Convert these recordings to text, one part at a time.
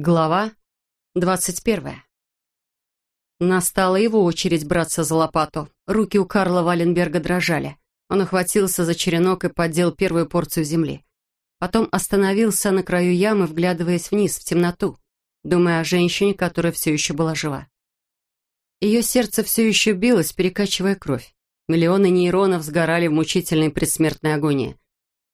Глава двадцать первая. Настала его очередь браться за лопату. Руки у Карла Валенберга дрожали. Он охватился за черенок и поддел первую порцию земли. Потом остановился на краю ямы, вглядываясь вниз, в темноту, думая о женщине, которая все еще была жива. Ее сердце все еще билось, перекачивая кровь. Миллионы нейронов сгорали в мучительной предсмертной агонии.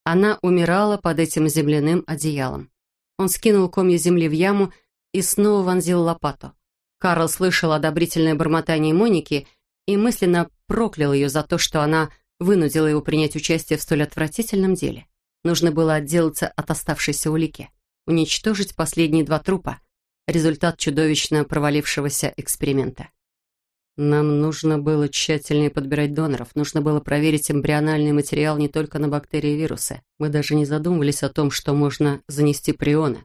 Она умирала под этим земляным одеялом. Он скинул комья земли в яму и снова вонзил лопату. Карл слышал одобрительное бормотание Моники и мысленно проклял ее за то, что она вынудила его принять участие в столь отвратительном деле. Нужно было отделаться от оставшейся улики, уничтожить последние два трупа, результат чудовищно провалившегося эксперимента. Нам нужно было тщательнее подбирать доноров, нужно было проверить эмбриональный материал не только на бактерии и вирусы. Мы даже не задумывались о том, что можно занести прионы.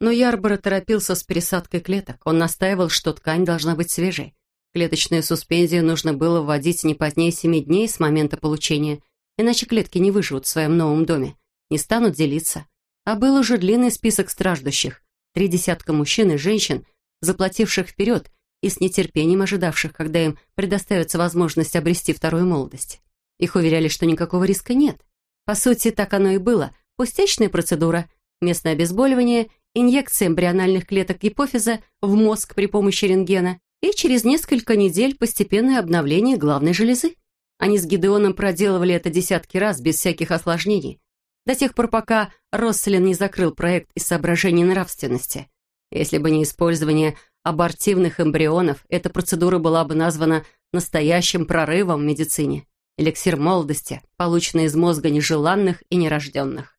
Но Ярбора торопился с пересадкой клеток. Он настаивал, что ткань должна быть свежей. Клеточную суспензию нужно было вводить не позднее семи дней с момента получения, иначе клетки не выживут в своем новом доме, не станут делиться. А был уже длинный список страждущих. Три десятка мужчин и женщин, заплативших вперед и с нетерпением ожидавших, когда им предоставится возможность обрести вторую молодость. Их уверяли, что никакого риска нет. По сути, так оно и было. Пустячная процедура, местное обезболивание, инъекция эмбриональных клеток гипофиза в мозг при помощи рентгена и через несколько недель постепенное обновление главной железы. Они с Гидеоном проделывали это десятки раз без всяких осложнений, до тех пор, пока Росселин не закрыл проект из соображений нравственности. Если бы не использование абортивных эмбрионов, эта процедура была бы названа настоящим прорывом в медицине. Эликсир молодости, полученный из мозга нежеланных и нерожденных.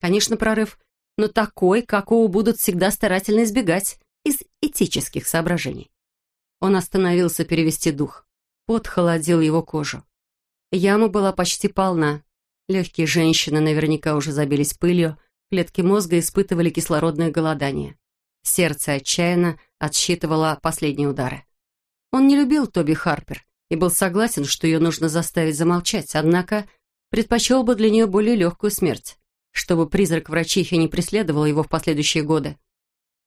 Конечно, прорыв, но такой, какого будут всегда старательно избегать из этических соображений. Он остановился перевести дух. Пот холодил его кожу. Яма была почти полна. Легкие женщины наверняка уже забились пылью, клетки мозга испытывали кислородное голодание. Сердце отчаянно отсчитывало последние удары. Он не любил Тоби Харпер и был согласен, что ее нужно заставить замолчать, однако предпочел бы для нее более легкую смерть, чтобы призрак врачихи не преследовал его в последующие годы.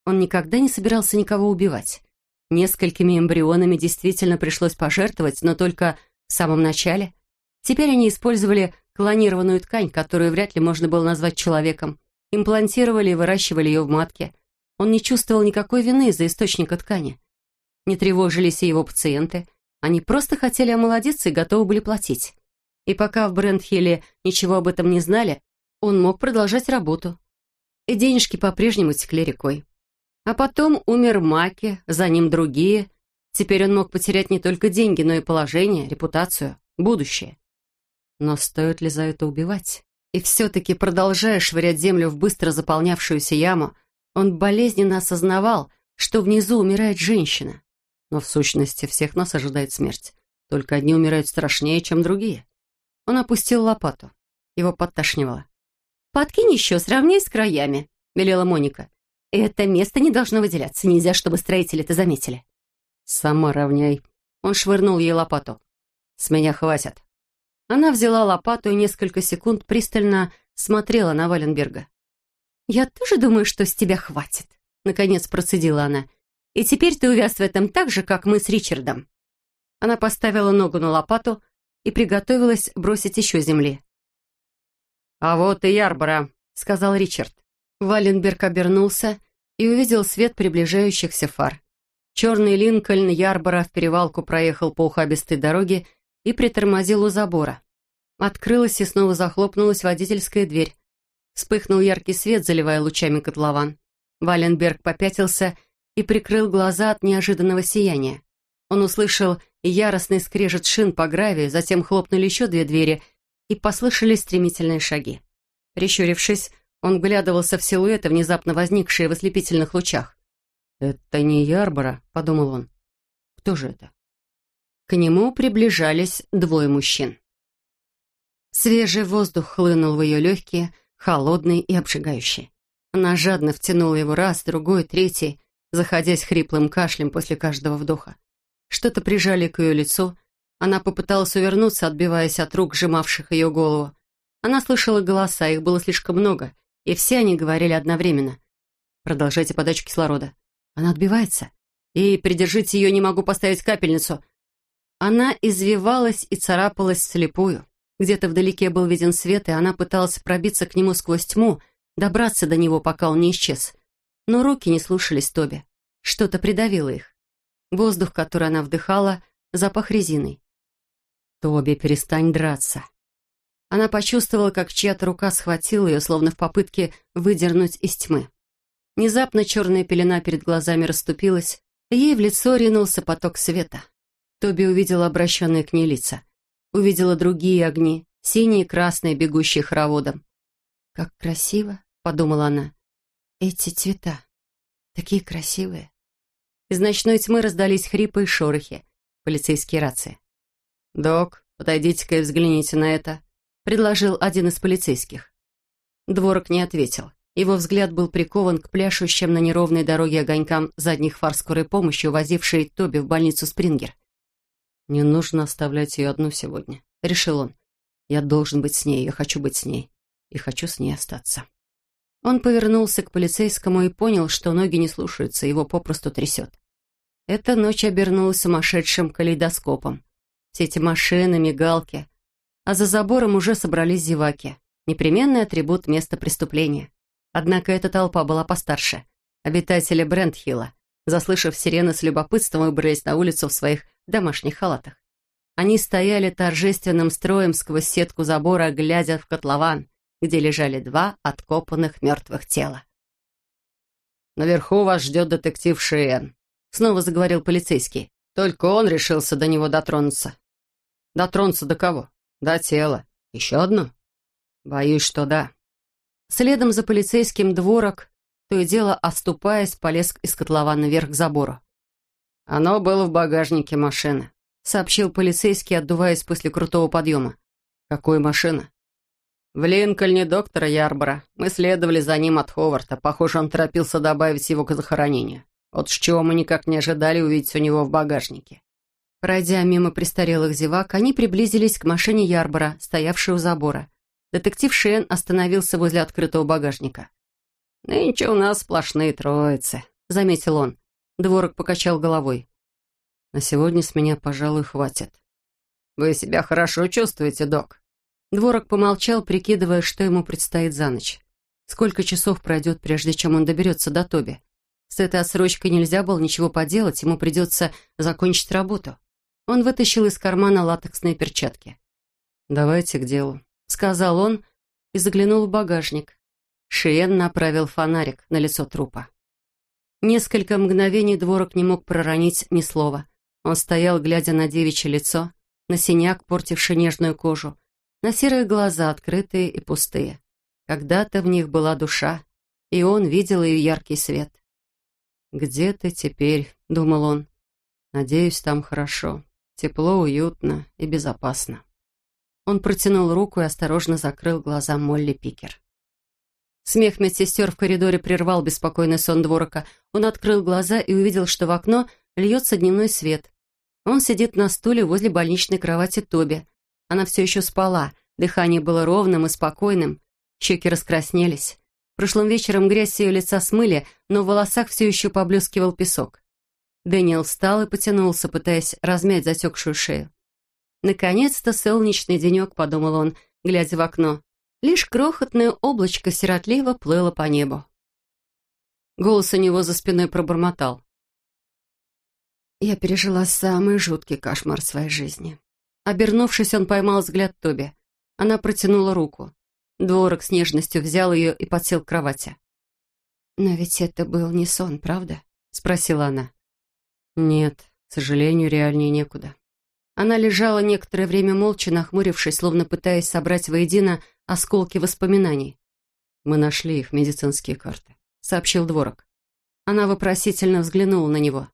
Он никогда не собирался никого убивать. Несколькими эмбрионами действительно пришлось пожертвовать, но только в самом начале. Теперь они использовали клонированную ткань, которую вряд ли можно было назвать человеком, имплантировали и выращивали ее в матке, он не чувствовал никакой вины из-за источника ткани. Не тревожились и его пациенты. Они просто хотели омолодиться и готовы были платить. И пока в Брентхилле ничего об этом не знали, он мог продолжать работу. И денежки по-прежнему текли рекой. А потом умер Маки, за ним другие. Теперь он мог потерять не только деньги, но и положение, репутацию, будущее. Но стоит ли за это убивать? И все-таки, продолжая швырять землю в быстро заполнявшуюся яму, он болезненно осознавал, что внизу умирает женщина. Но в сущности всех нас ожидает смерть. Только одни умирают страшнее, чем другие. Он опустил лопату. Его подташнивало. «Подкинь еще, сравняй с краями», — велела Моника. «Это место не должно выделяться. Нельзя, чтобы строители это заметили». «Сама равняй». Он швырнул ей лопату. «С меня хватит». Она взяла лопату и несколько секунд пристально смотрела на Валенберга. «Я тоже думаю, что с тебя хватит», — наконец процедила она. «И теперь ты увяз в этом так же, как мы с Ричардом». Она поставила ногу на лопату и приготовилась бросить еще земли. «А вот и Ярбора», — сказал Ричард. Валенберг обернулся и увидел свет приближающихся фар. Черный Линкольн Ярбора в перевалку проехал по ухабистой дороге и притормозил у забора. Открылась и снова захлопнулась водительская дверь. Вспыхнул яркий свет, заливая лучами котлован. Валенберг попятился и прикрыл глаза от неожиданного сияния. Он услышал яростный скрежет шин по гравию, затем хлопнули еще две двери, и послышались стремительные шаги. Прищурившись, он глядывался в силуэты, внезапно возникшие в ослепительных лучах. «Это не Ярбора», — подумал он. «Кто же это?» К нему приближались двое мужчин. Свежий воздух хлынул в ее легкие, холодный и обжигающий. Она жадно втянула его раз, другой, третий, заходясь хриплым кашлем после каждого вдоха. Что-то прижали к ее лицу. Она попыталась увернуться, отбиваясь от рук, сжимавших ее голову. Она слышала голоса, их было слишком много, и все они говорили одновременно. Продолжайте подачу кислорода. Она отбивается. И придержите ее, не могу поставить капельницу. Она извивалась и царапалась слепую. Где-то вдалеке был виден свет, и она пыталась пробиться к нему сквозь тьму, добраться до него, пока он не исчез. Но руки не слушались Тоби. Что-то придавило их. Воздух, который она вдыхала, запах резиной. «Тоби, перестань драться». Она почувствовала, как чья-то рука схватила ее, словно в попытке выдернуть из тьмы. Внезапно черная пелена перед глазами расступилась, и ей в лицо ринулся поток света. Тоби увидела обращенные к ней лица. Увидела другие огни, синие и красные, бегущие хороводом. «Как красиво!» — подумала она. «Эти цвета, такие красивые!» Из ночной тьмы раздались хрипы и шорохи. Полицейские рации. «Док, подойдите-ка и взгляните на это», — предложил один из полицейских. Дворок не ответил. Его взгляд был прикован к пляшущим на неровной дороге огонькам задних фар скорой помощи, увозившей Тоби в больницу Спрингер. «Не нужно оставлять ее одну сегодня», — решил он. «Я должен быть с ней, я хочу быть с ней, и хочу с ней остаться». Он повернулся к полицейскому и понял, что ноги не слушаются, его попросту трясет. Эта ночь обернулась сумасшедшим калейдоскопом. Все эти машины, мигалки. А за забором уже собрались зеваки. Непременный атрибут места преступления. Однако эта толпа была постарше. Обитатели Брентхилла, заслышав сирены с любопытством, выбрались на улицу в своих домашних халатах. Они стояли торжественным строем сквозь сетку забора, глядя в котлован, где лежали два откопанных мертвых тела. «Наверху вас ждет детектив Шиен», — снова заговорил полицейский. «Только он решился до него дотронуться». «Дотронуться до кого?» «До тела. Еще одно?» «Боюсь, что да». Следом за полицейским дворок, то и дело оступаясь, полез из котлована наверх к забору. «Оно было в багажнике машины», — сообщил полицейский, отдуваясь после крутого подъема. «Какой машина?» «В Линкольне доктора Ярбора. Мы следовали за ним от Ховарда. Похоже, он торопился добавить его к захоронению. Вот с чего мы никак не ожидали увидеть у него в багажнике». Пройдя мимо престарелых зевак, они приблизились к машине Ярбора, стоявшей у забора. Детектив Шен остановился возле открытого багажника. «Нынче у нас сплошные троицы», — заметил он. Дворок покачал головой. «На сегодня с меня, пожалуй, хватит». «Вы себя хорошо чувствуете, док?» Дворок помолчал, прикидывая, что ему предстоит за ночь. Сколько часов пройдет, прежде чем он доберется до Тоби? С этой отсрочкой нельзя было ничего поделать, ему придется закончить работу. Он вытащил из кармана латексные перчатки. «Давайте к делу», — сказал он и заглянул в багажник. Шиен направил фонарик на лицо трупа. Несколько мгновений Дворок не мог проронить ни слова. Он стоял, глядя на девичье лицо, на синяк, портивший нежную кожу, на серые глаза, открытые и пустые. Когда-то в них была душа, и он видел ее яркий свет. «Где ты теперь?» — думал он. «Надеюсь, там хорошо, тепло, уютно и безопасно». Он протянул руку и осторожно закрыл глаза Молли Пикер. Смех медсестер в коридоре прервал беспокойный сон дворока. Он открыл глаза и увидел, что в окно льется дневной свет. Он сидит на стуле возле больничной кровати Тоби, она все еще спала, дыхание было ровным и спокойным, щеки раскраснелись. Прошлым вечером грязь ее лица смыли, но в волосах все еще поблескивал песок. Дэниел встал и потянулся, пытаясь размять затекшую шею. «Наконец-то солнечный денек», — подумал он, глядя в окно. Лишь крохотное облачко сиротливо плыло по небу. Голос у него за спиной пробормотал. «Я пережила самый жуткий кошмар своей жизни. Обернувшись, он поймал взгляд Тоби. Она протянула руку. Дворок с нежностью взял ее и подсел к кровати. «Но ведь это был не сон, правда?» — спросила она. «Нет, к сожалению, реальнее некуда». Она лежала некоторое время молча, нахмурившись, словно пытаясь собрать воедино осколки воспоминаний. «Мы нашли их, медицинские карты», — сообщил Дворок. Она вопросительно взглянула на него.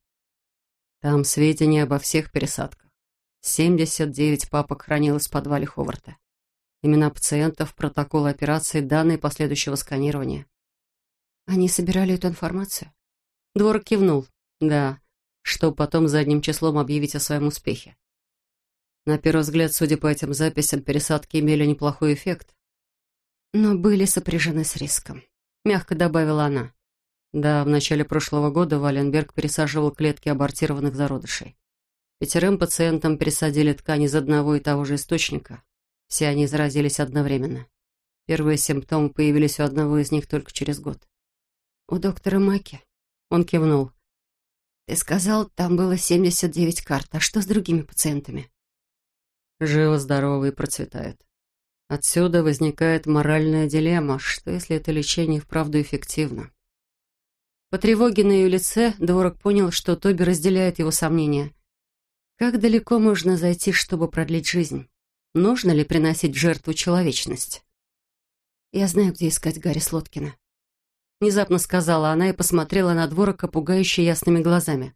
«Там сведения обо всех пересадках. 79 папок хранилось в подвале Ховарта. Имена пациентов, протоколы операции, данные последующего сканирования. Они собирали эту информацию? Двор кивнул. Да, что потом задним числом объявить о своем успехе. На первый взгляд, судя по этим записям, пересадки имели неплохой эффект. Но были сопряжены с риском. Мягко добавила она. Да, в начале прошлого года Валенберг пересаживал клетки абортированных зародышей. Пятерым пациентам пересадили ткань из одного и того же источника. Все они заразились одновременно. Первые симптомы появились у одного из них только через год. «У доктора Маки?» Он кивнул. «Ты сказал, там было 79 карт. А что с другими пациентами?» Живо-здоровый процветает. Отсюда возникает моральная дилемма, что если это лечение вправду эффективно. По тревоге на ее лице Дворок понял, что Тоби разделяет его сомнения. Как далеко можно зайти, чтобы продлить жизнь? Нужно ли приносить в жертву человечность? «Я знаю, где искать Гарри Слоткина», — внезапно сказала она и посмотрела на Дворока пугающе ясными глазами.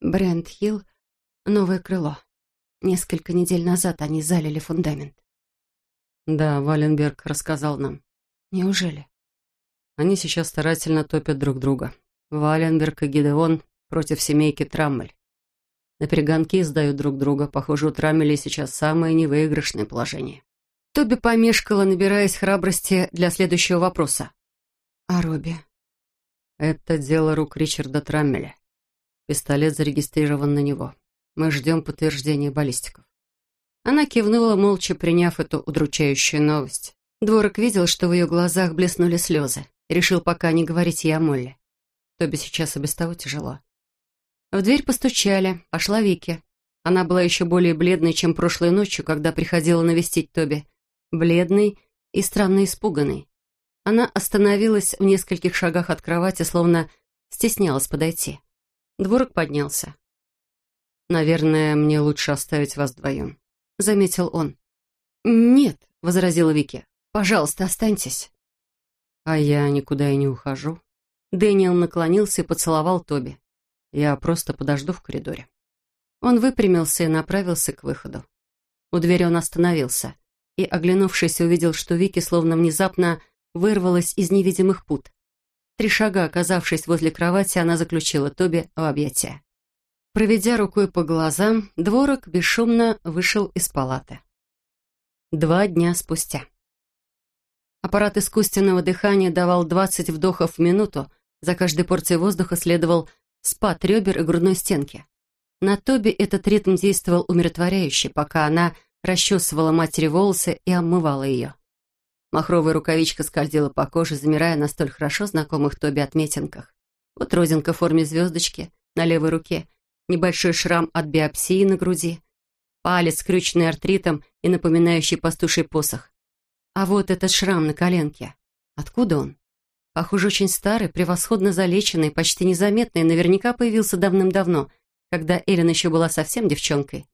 «Брент Хилл, новое крыло. Несколько недель назад они залили фундамент. Да, Валенберг рассказал нам. Неужели? Они сейчас старательно топят друг друга. Валенберг и Гидеон против семейки Траммель. На перегонки сдают друг друга. Похоже, у Траммелей сейчас самое невыигрышное положение. Тоби помешкала, набираясь храбрости для следующего вопроса. «А Робби?» «Это дело рук Ричарда Траммеля. Пистолет зарегистрирован на него. Мы ждем подтверждения баллистиков». Она кивнула, молча приняв эту удручающую новость. Дворок видел, что в ее глазах блеснули слезы. решил пока не говорить ей о Молле. Тоби сейчас и без того тяжело. В дверь постучали. Пошла Вики. Она была еще более бледной, чем прошлой ночью, когда приходила навестить Тоби. Бледной и странно испуганной. Она остановилась в нескольких шагах от кровати, словно стеснялась подойти. Дворок поднялся. «Наверное, мне лучше оставить вас вдвоем», — заметил он. «Нет», — возразила Вики. «Пожалуйста, останьтесь». «А я никуда и не ухожу». Дэниел наклонился и поцеловал Тоби. «Я просто подожду в коридоре». Он выпрямился и направился к выходу. У двери он остановился и, оглянувшись, увидел, что Вики словно внезапно вырвалась из невидимых пут. Три шага оказавшись возле кровати, она заключила Тоби в объятия. Проведя рукой по глазам, дворок бесшумно вышел из палаты. Два дня спустя. Аппарат искусственного дыхания давал 20 вдохов в минуту, за каждой порцией воздуха следовал спад ребер и грудной стенки. На Тоби этот ритм действовал умиротворяюще, пока она расчесывала матери волосы и омывала ее. Махровая рукавичка скользила по коже, замирая на столь хорошо знакомых Тоби отметинках. Вот родинка в форме звездочки на левой руке — небольшой шрам от биопсии на груди, палец, скрюченный артритом и напоминающий пастуший посох. А вот этот шрам на коленке. Откуда он? Похоже, очень старый, превосходно залеченный, почти незаметный, наверняка появился давным-давно, когда Эллен еще была совсем девчонкой.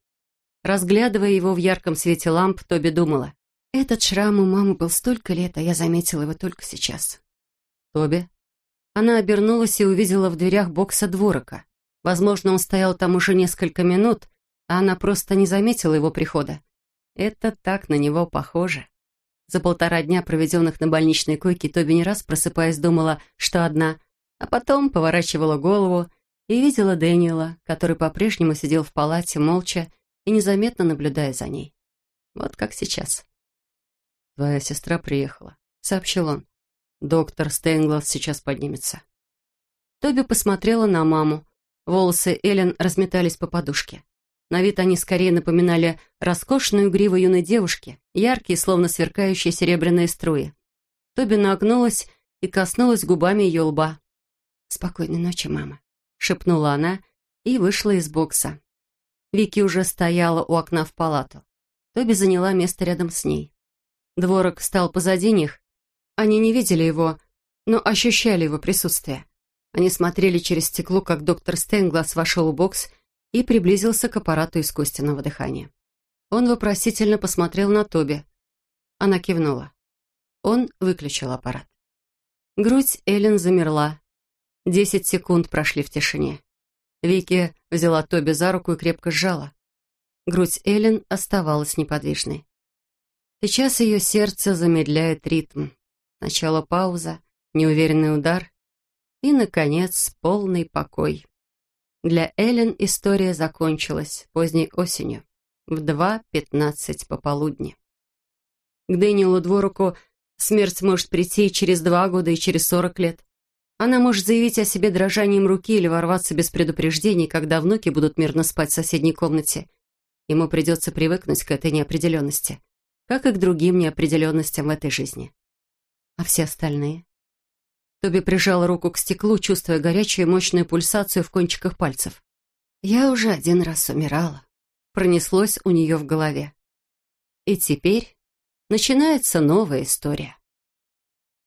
Разглядывая его в ярком свете ламп, Тоби думала, «Этот шрам у мамы был столько лет, а я заметила его только сейчас». «Тоби?» Она обернулась и увидела в дверях бокса дворока. Возможно, он стоял там уже несколько минут, а она просто не заметила его прихода. Это так на него похоже. За полтора дня, проведенных на больничной койке, Тоби не раз, просыпаясь, думала, что одна, а потом поворачивала голову и видела Дэниела, который по-прежнему сидел в палате, молча и незаметно наблюдая за ней. Вот как сейчас. «Твоя сестра приехала», — сообщил он. «Доктор Стейнглас сейчас поднимется». Тоби посмотрела на маму, Волосы Эллен разметались по подушке. На вид они скорее напоминали роскошную гриву юной девушки, яркие, словно сверкающие серебряные струи. Тоби нагнулась и коснулась губами ее лба. «Спокойной ночи, мама», — шепнула она и вышла из бокса. Вики уже стояла у окна в палату. Тоби заняла место рядом с ней. Дворок встал позади них. Они не видели его, но ощущали его присутствие. Они смотрели через стекло, как доктор Стенглас вошел в бокс и приблизился к аппарату искусственного дыхания. Он вопросительно посмотрел на Тоби. Она кивнула. Он выключил аппарат. Грудь Эллен замерла. Десять секунд прошли в тишине. Вики взяла Тоби за руку и крепко сжала. Грудь Эллен оставалась неподвижной. Сейчас ее сердце замедляет ритм. Сначала пауза, неуверенный удар, и, наконец, полный покой. Для Эллен история закончилась поздней осенью, в 2.15 пополудни. К Дэниелу Дворуку смерть может прийти и через два года, и через сорок лет. Она может заявить о себе дрожанием руки или ворваться без предупреждений, когда внуки будут мирно спать в соседней комнате. Ему придется привыкнуть к этой неопределенности, как и к другим неопределенностям в этой жизни. А все остальные? Тоби прижал руку к стеклу, чувствуя горячую и мощную пульсацию в кончиках пальцев. «Я уже один раз умирала», — пронеслось у нее в голове. И теперь начинается новая история.